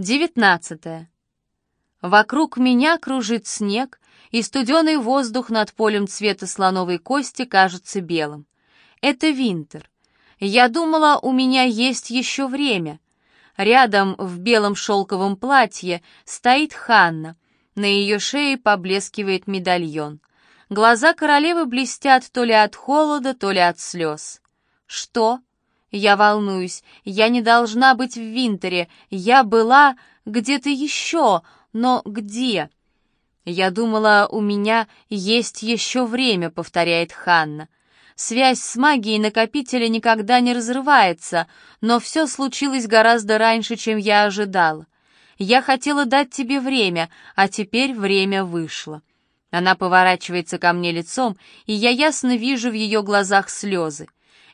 19. Вокруг меня кружит снег, и студеный воздух над полем цвета слоновой кости кажется белым. Это Винтер. Я думала, у меня есть еще время. Рядом в белом шелковом платье стоит Ханна. На ее шее поблескивает медальон. Глаза королевы блестят то ли от холода, то ли от слез. «Что?» Я волнуюсь. Я не должна быть в Винтере. Я была где-то еще, но где? Я думала, у меня есть еще время, повторяет Ханна. Связь с магией накопителя никогда не разрывается, но все случилось гораздо раньше, чем я ожидала. Я хотела дать тебе время, а теперь время вышло. Она поворачивается ко мне лицом, и я ясно вижу в ее глазах слезы.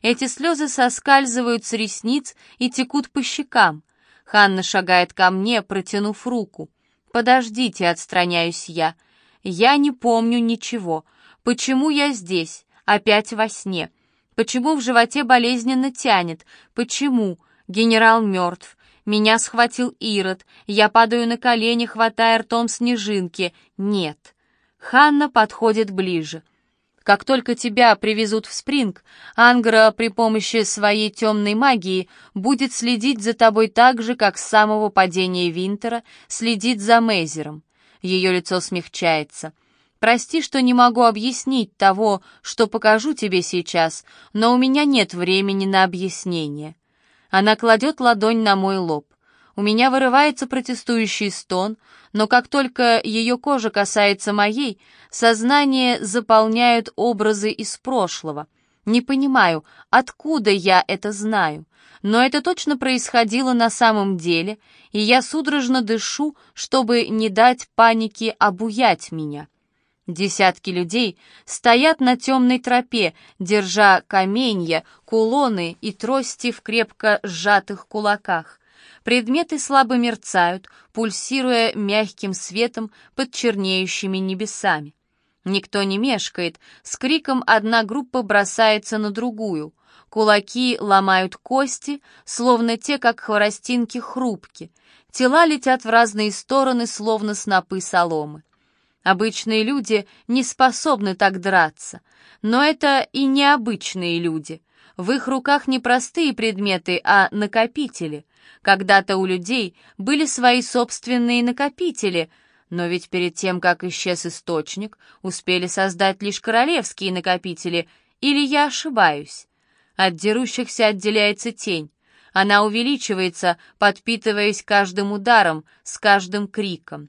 Эти слезы соскальзывают с ресниц и текут по щекам. Ханна шагает ко мне, протянув руку. «Подождите», — отстраняюсь я. «Я не помню ничего. Почему я здесь? Опять во сне? Почему в животе болезненно тянет? Почему? Генерал мертв. Меня схватил Ирод. Я падаю на колени, хватая ртом снежинки. Нет». Ханна подходит ближе. Как только тебя привезут в Спринг, Ангра при помощи своей темной магии будет следить за тобой так же, как с самого падения Винтера следит за Мейзером. Ее лицо смягчается. Прости, что не могу объяснить того, что покажу тебе сейчас, но у меня нет времени на объяснение. Она кладет ладонь на мой лоб. У меня вырывается протестующий стон, но как только ее кожа касается моей, сознание заполняют образы из прошлого. Не понимаю, откуда я это знаю, но это точно происходило на самом деле, и я судорожно дышу, чтобы не дать панике обуять меня. Десятки людей стоят на темной тропе, держа каменья, кулоны и трости в крепко сжатых кулаках. Предметы слабо мерцают, пульсируя мягким светом под чернеющими небесами. Никто не мешкает, с криком одна группа бросается на другую. Кулаки ломают кости, словно те, как хворостинки, хрупки. Тела летят в разные стороны, словно снопы соломы. Обычные люди не способны так драться, но это и необычные люди. В их руках не простые предметы, а накопители — когда-то у людей были свои собственные накопители, но ведь перед тем, как исчез источник, успели создать лишь королевские накопители, или я ошибаюсь? От дерущихся отделяется тень. Она увеличивается, подпитываясь каждым ударом, с каждым криком.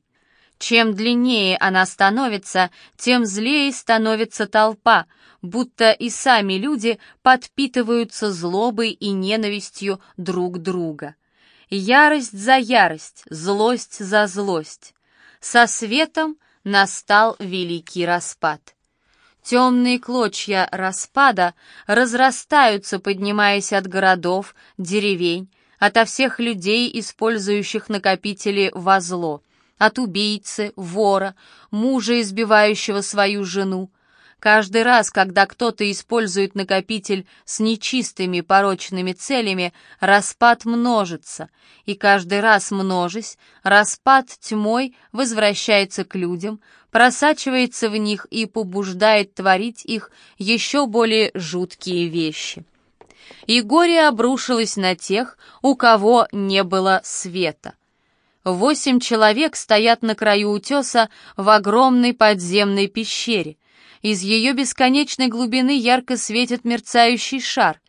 Чем длиннее она становится, тем злее становится толпа, будто и сами люди подпитываются злобой и ненавистью друг друга. Ярость за ярость, злость за злость. Со светом настал великий распад. Темные клочья распада разрастаются, поднимаясь от городов, деревень, ото всех людей, использующих накопители во зло, от убийцы, вора, мужа, избивающего свою жену, Каждый раз, когда кто-то использует накопитель с нечистыми порочными целями, распад множится, и каждый раз множись, распад тьмой возвращается к людям, просачивается в них и побуждает творить их еще более жуткие вещи. И горе обрушилось на тех, у кого не было света. Восемь человек стоят на краю утеса в огромной подземной пещере — из ее бесконечной глубины ярко светит мерцающий шар.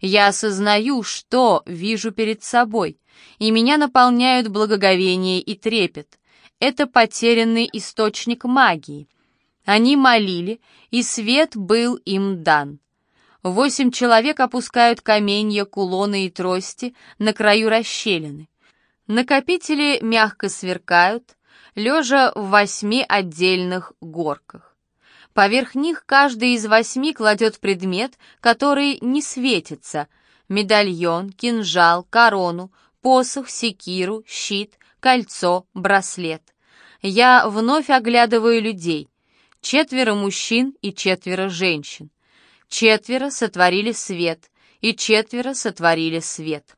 Я осознаю, что вижу перед собой, и меня наполняют благоговение и трепет. Это потерянный источник магии. Они молили, и свет был им дан. Восемь человек опускают каменья, кулоны и трости на краю расщелины. Накопители мягко сверкают, лежа в восьми отдельных горках. Поверх них каждый из восьми кладет предмет, который не светится. Медальон, кинжал, корону, посох, секиру, щит, кольцо, браслет. Я вновь оглядываю людей. Четверо мужчин и четверо женщин. Четверо сотворили свет, и четверо сотворили свет.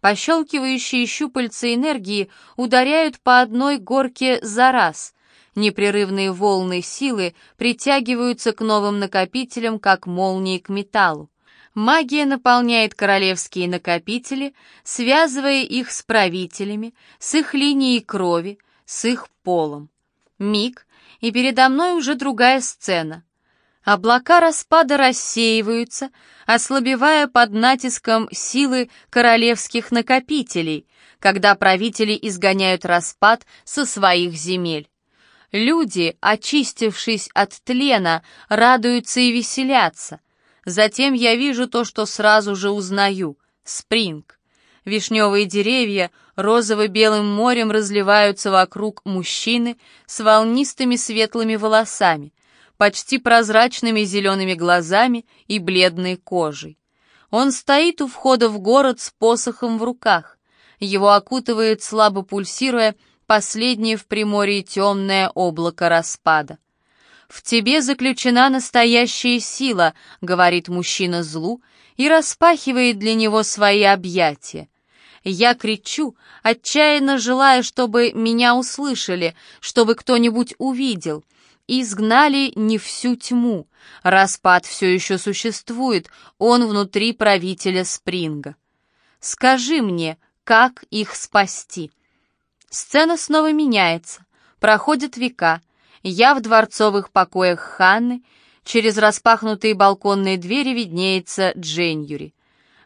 Пощелкивающие щупальца энергии ударяют по одной горке за раз. Непрерывные волны силы притягиваются к новым накопителям, как молнии к металлу. Магия наполняет королевские накопители, связывая их с правителями, с их линией крови, с их полом. Миг, и передо мной уже другая сцена. Облака распада рассеиваются, ослабевая под натиском силы королевских накопителей, когда правители изгоняют распад со своих земель. Люди, очистившись от тлена, радуются и веселятся. Затем я вижу то, что сразу же узнаю — спринг. Вишневые деревья розово-белым морем разливаются вокруг мужчины с волнистыми светлыми волосами, почти прозрачными зелеными глазами и бледной кожей. Он стоит у входа в город с посохом в руках. Его окутывает, слабо пульсируя, последнее в Приморье темное облако распада. «В тебе заключена настоящая сила», — говорит мужчина злу, и распахивает для него свои объятия. Я кричу, отчаянно желая, чтобы меня услышали, чтобы кто-нибудь увидел. Изгнали не всю тьму. Распад все еще существует, он внутри правителя Спринга. Скажи мне, как их спасти?» Сцена снова меняется. Проходят века. Я в дворцовых покоях Ханны. Через распахнутые балконные двери виднеется Дженюри.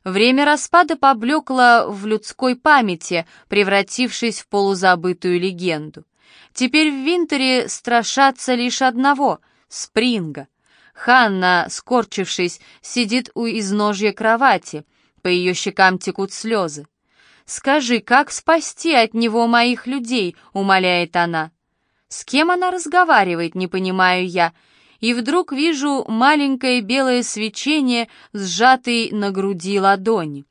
Время распада поблекло в людской памяти, превратившись в полузабытую легенду. Теперь в Винтере страшатся лишь одного — Спринга. Ханна, скорчившись, сидит у изножья кровати. По ее щекам текут слезы. «Скажи, как спасти от него моих людей?» — умоляет она. С кем она разговаривает, не понимаю я. И вдруг вижу маленькое белое свечение, сжатый на груди ладони.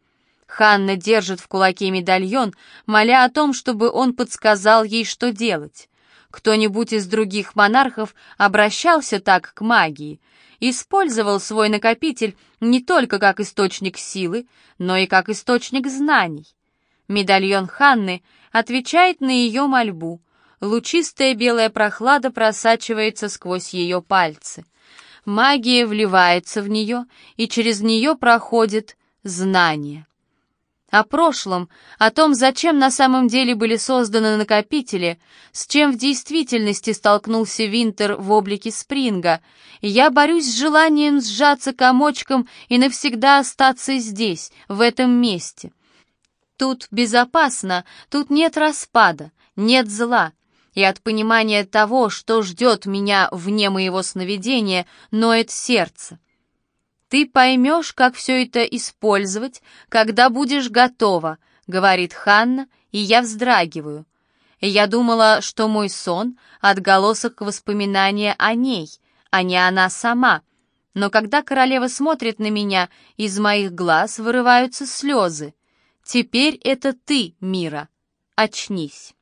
Ханна держит в кулаке медальон, моля о том, чтобы он подсказал ей, что делать. Кто-нибудь из других монархов обращался так к магии, использовал свой накопитель не только как источник силы, но и как источник знаний. Медальон Ханны отвечает на ее мольбу. Лучистая белая прохлада просачивается сквозь ее пальцы. Магия вливается в нее, и через нее проходит знание. О прошлом, о том, зачем на самом деле были созданы накопители, с чем в действительности столкнулся Винтер в облике Спринга, я борюсь с желанием сжаться комочком и навсегда остаться здесь, в этом месте — Тут безопасно, тут нет распада, нет зла. И от понимания того, что ждет меня вне моего сновидения, ноет сердце. «Ты поймешь, как все это использовать, когда будешь готова», — говорит Ханна, и я вздрагиваю. Я думала, что мой сон — отголосок воспоминания о ней, а не она сама. Но когда королева смотрит на меня, из моих глаз вырываются слезы. Теперь это ты, Мира. Очнись.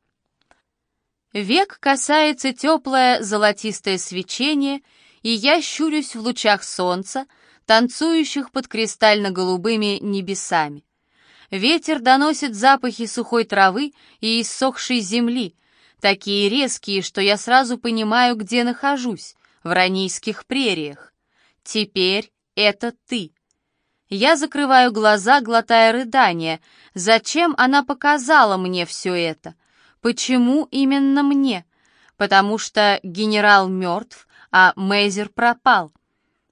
Век касается теплое золотистое свечение, и я щурюсь в лучах солнца, танцующих под кристально-голубыми небесами. Ветер доносит запахи сухой травы и иссохшей земли, такие резкие, что я сразу понимаю, где нахожусь, в ранийских прериях. Теперь это ты. Я закрываю глаза, глотая рыдание. Зачем она показала мне все это? Почему именно мне? Потому что генерал мертв, а Мейзер пропал.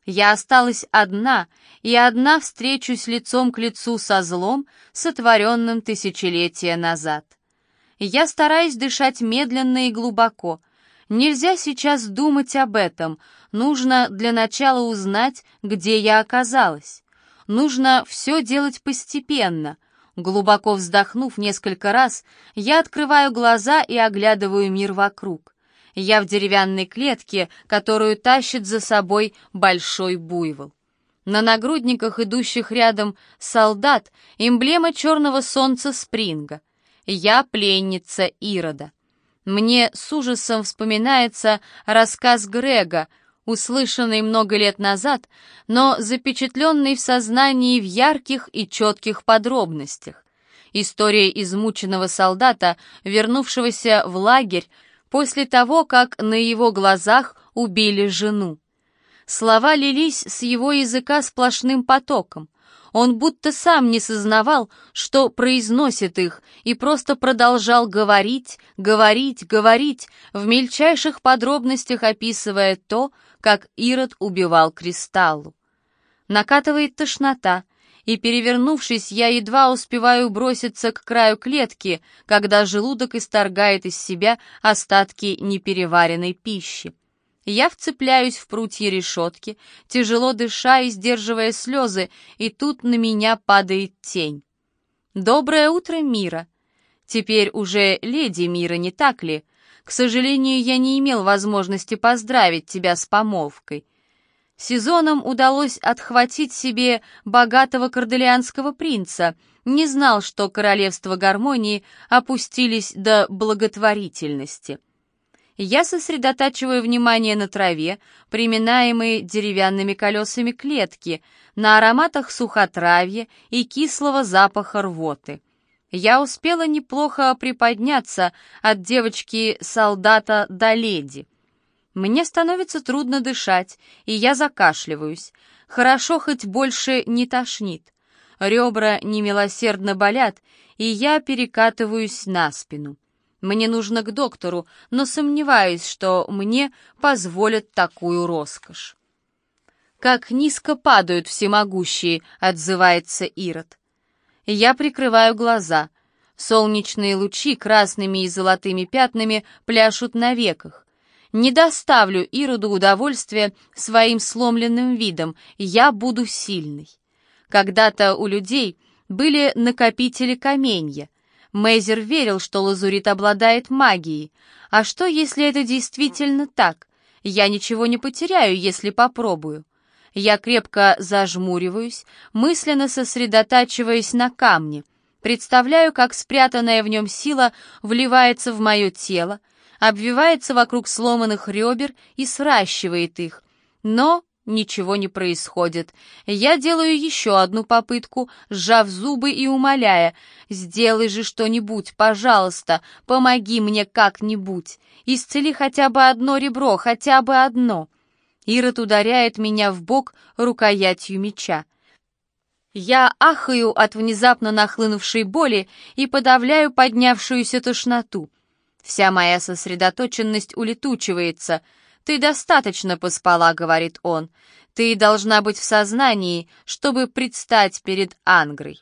Я осталась одна, и одна встречусь лицом к лицу со злом, сотворенным тысячелетия назад. Я стараюсь дышать медленно и глубоко. Нельзя сейчас думать об этом, нужно для начала узнать, где я оказалась. Нужно все делать постепенно. Глубоко вздохнув несколько раз, я открываю глаза и оглядываю мир вокруг. Я в деревянной клетке, которую тащит за собой большой буйвол. На нагрудниках, идущих рядом солдат, эмблема черного солнца Спринга. Я пленница Ирода. Мне с ужасом вспоминается рассказ Грега, услышанный много лет назад, но запечатленный в сознании в ярких и четких подробностях. История измученного солдата, вернувшегося в лагерь после того, как на его глазах убили жену. Слова лились с его языка сплошным потоком. Он будто сам не сознавал, что произносит их, и просто продолжал говорить, говорить, говорить, в мельчайших подробностях описывая то, как Ирод убивал Кристаллу. Накатывает тошнота, и, перевернувшись, я едва успеваю броситься к краю клетки, когда желудок исторгает из себя остатки непереваренной пищи. Я вцепляюсь в прутья решетки, тяжело дыша и сдерживая слезы, и тут на меня падает тень. «Доброе утро, Мира!» Теперь уже леди Мира, не так ли? К сожалению, я не имел возможности поздравить тебя с помолвкой. Сезоном удалось отхватить себе богатого корделианского принца, не знал, что королевство гармонии опустились до благотворительности. Я сосредотачиваю внимание на траве, приминаемой деревянными колесами клетки, на ароматах сухотравья и кислого запаха рвоты. Я успела неплохо приподняться от девочки-солдата до леди — мне становится трудно дышать, и я закашливаюсь. Хорошо, хоть больше не тошнит. Ребра немилосердно болят, и я перекатываюсь на спину. Мне нужно к доктору, но сомневаюсь, что мне позволят такую роскошь. «Как низко падают всемогущие», — отзывается Ирод. Я прикрываю глаза. Солнечные лучи красными и золотыми пятнами пляшут на веках. Не доставлю Ироду удовольствия своим сломленным видом, я буду сильный. Когда-то у людей были накопители каменья. Мейзер верил, что лазурит обладает магией. А что, если это действительно так? Я ничего не потеряю, если попробую. Я крепко зажмуриваюсь, мысленно сосредотачиваясь на камне. Представляю, как спрятанная в нем сила вливается в мое тело, обвивается вокруг сломанных ребер и сращивает их. Но ничего не происходит. Я делаю еще одну попытку, сжав зубы и умоляя, «Сделай же что-нибудь, пожалуйста, помоги мне как-нибудь, исцели хотя бы одно ребро, хотя бы одно». Ирод ударяет меня в бок рукоятью меча. Я ахаю от внезапно нахлынувшей боли и подавляю поднявшуюся тошноту. Вся моя сосредоточенность улетучивается. «Ты достаточно поспала», — говорит он. «Ты должна быть в сознании, чтобы предстать перед Ангрой».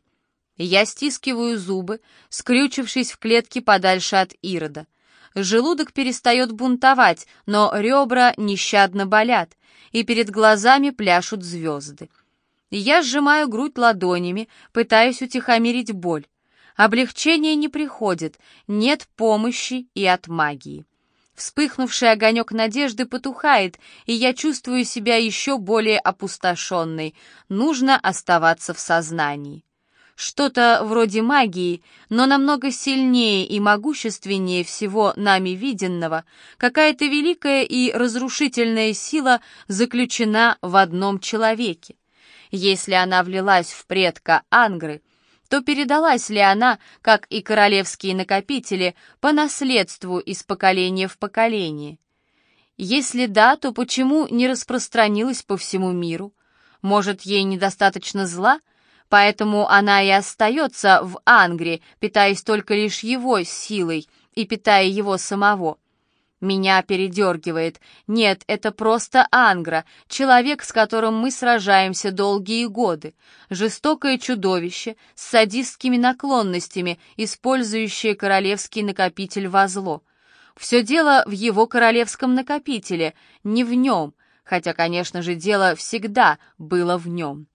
Я стискиваю зубы, скрючившись в клетке подальше от Ирода. Желудок перестает бунтовать, но ребра нещадно болят, и перед глазами пляшут звезды. Я сжимаю грудь ладонями, пытаясь утихомирить боль. Облегчение не приходит, нет помощи и от магии. Вспыхнувший огонек надежды потухает, и я чувствую себя еще более опустошенной. Нужно оставаться в сознании. Что-то вроде магии, но намного сильнее и могущественнее всего нами виденного, какая-то великая и разрушительная сила заключена в одном человеке. Если она влилась в предка Ангры — то передалась ли она, как и королевские накопители, по наследству из поколения в поколение? Если да, то почему не распространилась по всему миру? Может, ей недостаточно зла, поэтому она и остается в Ангре, питаясь только лишь его силой и питая его самого? Меня передергивает. Нет, это просто Ангра, человек, с которым мы сражаемся долгие годы. Жестокое чудовище с садистскими наклонностями, использующее королевский накопитель во зло. Все дело в его королевском накопителе, не в нем, хотя, конечно же, дело всегда было в нем.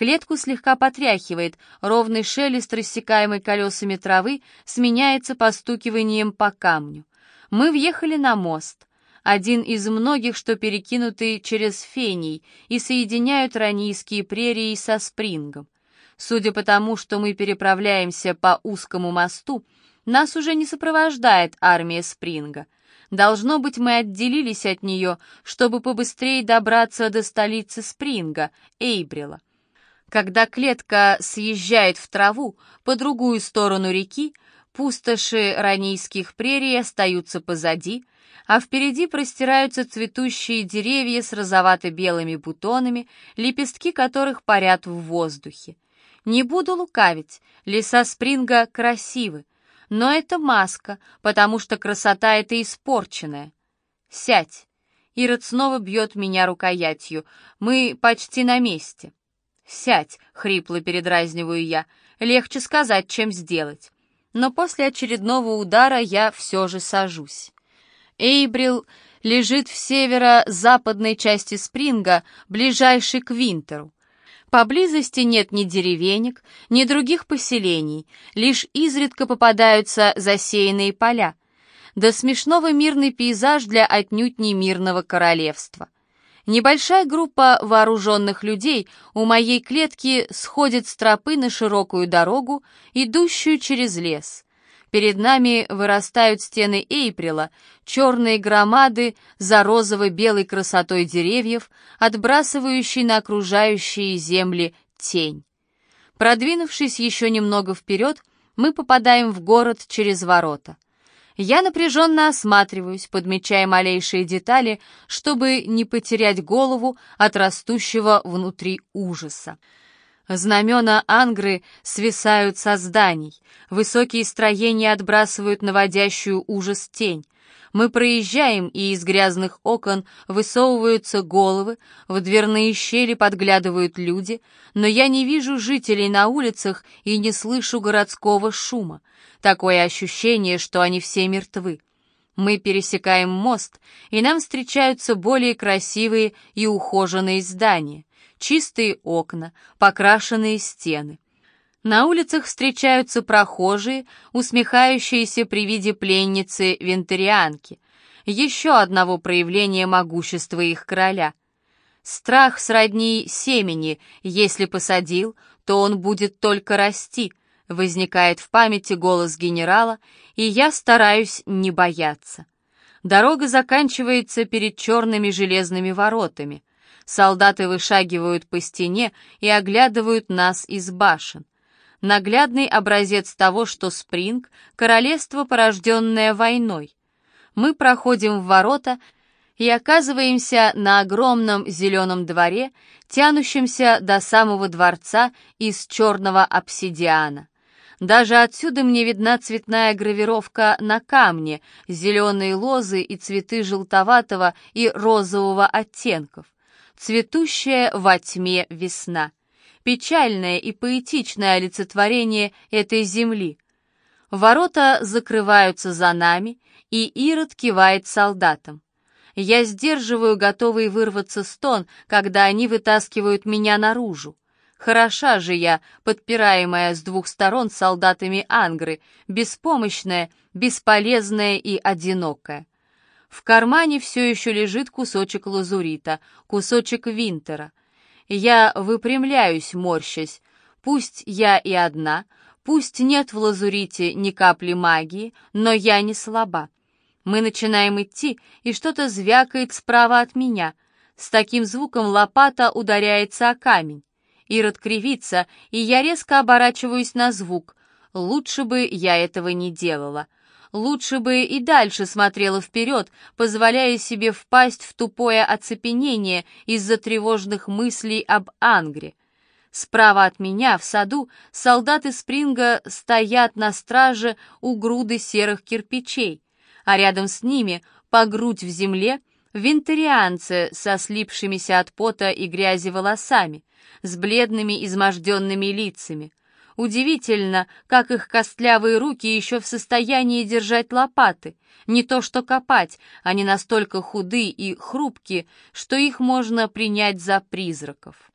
Клетку слегка потряхивает, ровный шелест, рассекаемый колесами травы, сменяется постукиванием по камню. Мы въехали на мост, один из многих, что перекинуты через Фений и соединяют ранийские прерии со Спрингом. Судя по тому, что мы переправляемся по узкому мосту, нас уже не сопровождает армия Спринга. Должно быть, мы отделились от нее, чтобы побыстрее добраться до столицы Спринга, Эйбрила. Когда клетка съезжает в траву по другую сторону реки, пустоши ранийских прерий остаются позади, а впереди простираются цветущие деревья с розовато-белыми бутонами, лепестки которых парят в воздухе. Не буду лукавить, леса Спринга красивы, но это маска, потому что красота эта испорченная. Сядь. Ирод снова бьет меня рукоятью. Мы почти на месте. «Сядь», — хрипло передразниваю я. «Легче сказать, чем сделать». Но после очередного удара я все же сажусь. Эйбрил лежит в северо-западной части Спринга, ближайшей к Винтеру. Поблизости нет ни деревенек, ни других поселений, лишь изредка попадаются засеянные поля. До смешного мирный пейзаж для отнюдь не мирного королевства. Небольшая группа вооруженных людей у моей клетки сходит с тропы на широкую дорогу, идущую через лес. Перед нами вырастают стены Эйприла, черные громады за розово-белой красотой деревьев, отбрасывающие на окружающие земли тень. Продвинувшись еще немного вперед, мы попадаем в город через ворота. Я напряженно осматриваюсь, подмечая малейшие детали, чтобы не потерять голову от растущего внутри ужаса. Знамена Ангры свисают со зданий, высокие строения отбрасывают наводящую ужас тень. Мы проезжаем, и из грязных окон высовываются головы, в дверные щели подглядывают люди, но я не вижу жителей на улицах и не слышу городского шума. Такое ощущение, что они все мертвы. Мы пересекаем мост, и нам встречаются более красивые и ухоженные здания чистые окна, покрашенные стены. На улицах встречаются прохожие, усмехающиеся при виде пленницы вентарианки, еще одного проявления могущества их короля. Страх сродни семени, если посадил, то он будет только расти, возникает в памяти голос генерала, и я стараюсь не бояться. Дорога заканчивается перед черными железными воротами. Солдаты вышагивают по стене и оглядывают нас из башен. Наглядный образец того, что Спринг — королевство, порожденное войной. Мы проходим в ворота и оказываемся на огромном зеленом дворе, тянущемся до самого дворца из черного обсидиана. Даже отсюда мне видна цветная гравировка на камне, зеленые лозы и цветы желтоватого и розового оттенков цветущая во тьме весна, печальное и поэтичное олицетворение этой земли. Ворота закрываются за нами, и Ирод кивает солдатам. Я сдерживаю готовый вырваться стон, когда они вытаскивают меня наружу. Хороша же я, подпираемая с двух сторон солдатами Ангры, беспомощная, бесполезная и одинокая. В кармане все еще лежит кусочек лазурита, кусочек винтера. Я выпрямляюсь, морщась. Пусть я и одна, пусть нет в лазурите ни капли магии, но я не слаба. Мы начинаем идти, и что-то звякает справа от меня. С таким звуком лопата ударяется о камень. Ирод кривится, и я резко оборачиваюсь на звук. Лучше бы я этого не делала лучше бы и дальше смотрела вперед, позволяя себе впасть в тупое оцепенение из-за тревожных мыслей об Ангре. Справа от меня, в саду, солдаты Спринга стоят на страже у груды серых кирпичей, а рядом с ними, по грудь в земле, винтерианцы со слипшимися от пота и грязи волосами, с бледными изможденными лицами. Удивительно, как их костлявые руки еще в состоянии держать лопаты. Не то что копать, они настолько худы и хрупкие, что их можно принять за призраков.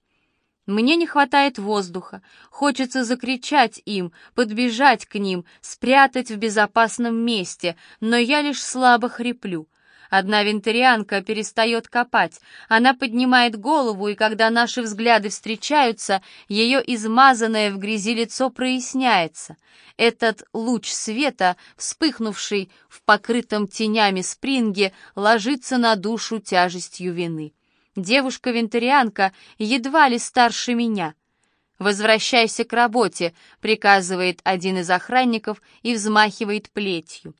Мне не хватает воздуха, хочется закричать им, подбежать к ним, спрятать в безопасном месте, но я лишь слабо хриплю — Одна вентарианка перестает копать. Она поднимает голову, и когда наши взгляды встречаются, ее измазанное в грязи лицо проясняется. Этот луч света, вспыхнувший в покрытом тенями спринге, ложится на душу тяжестью вины. Девушка-вентарианка едва ли старше меня. «Возвращайся к работе», — приказывает один из охранников и взмахивает плетью.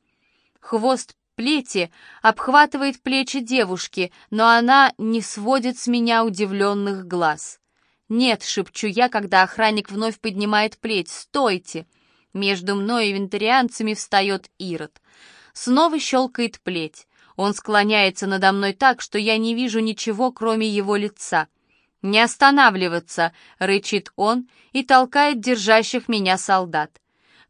Хвост плети обхватывает плечи девушки, но она не сводит с меня удивленных глаз. «Нет», — шепчу я, когда охранник вновь поднимает плеть, — «стойте!» Между мной и вентарианцами встает Ирод. Снова щелкает плеть. Он склоняется надо мной так, что я не вижу ничего, кроме его лица. «Не останавливаться!» — рычит он и толкает держащих меня солдат.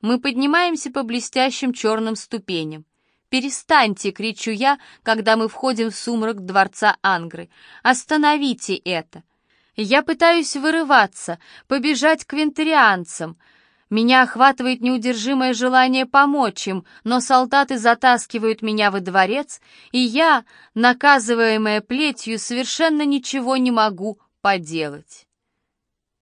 Мы поднимаемся по блестящим черным ступеням. «Перестаньте!» — кричу я, когда мы входим в сумрак дворца Ангры. «Остановите это!» Я пытаюсь вырываться, побежать к вентарианцам. Меня охватывает неудержимое желание помочь им, но солдаты затаскивают меня во дворец, и я, наказываемая плетью, совершенно ничего не могу поделать.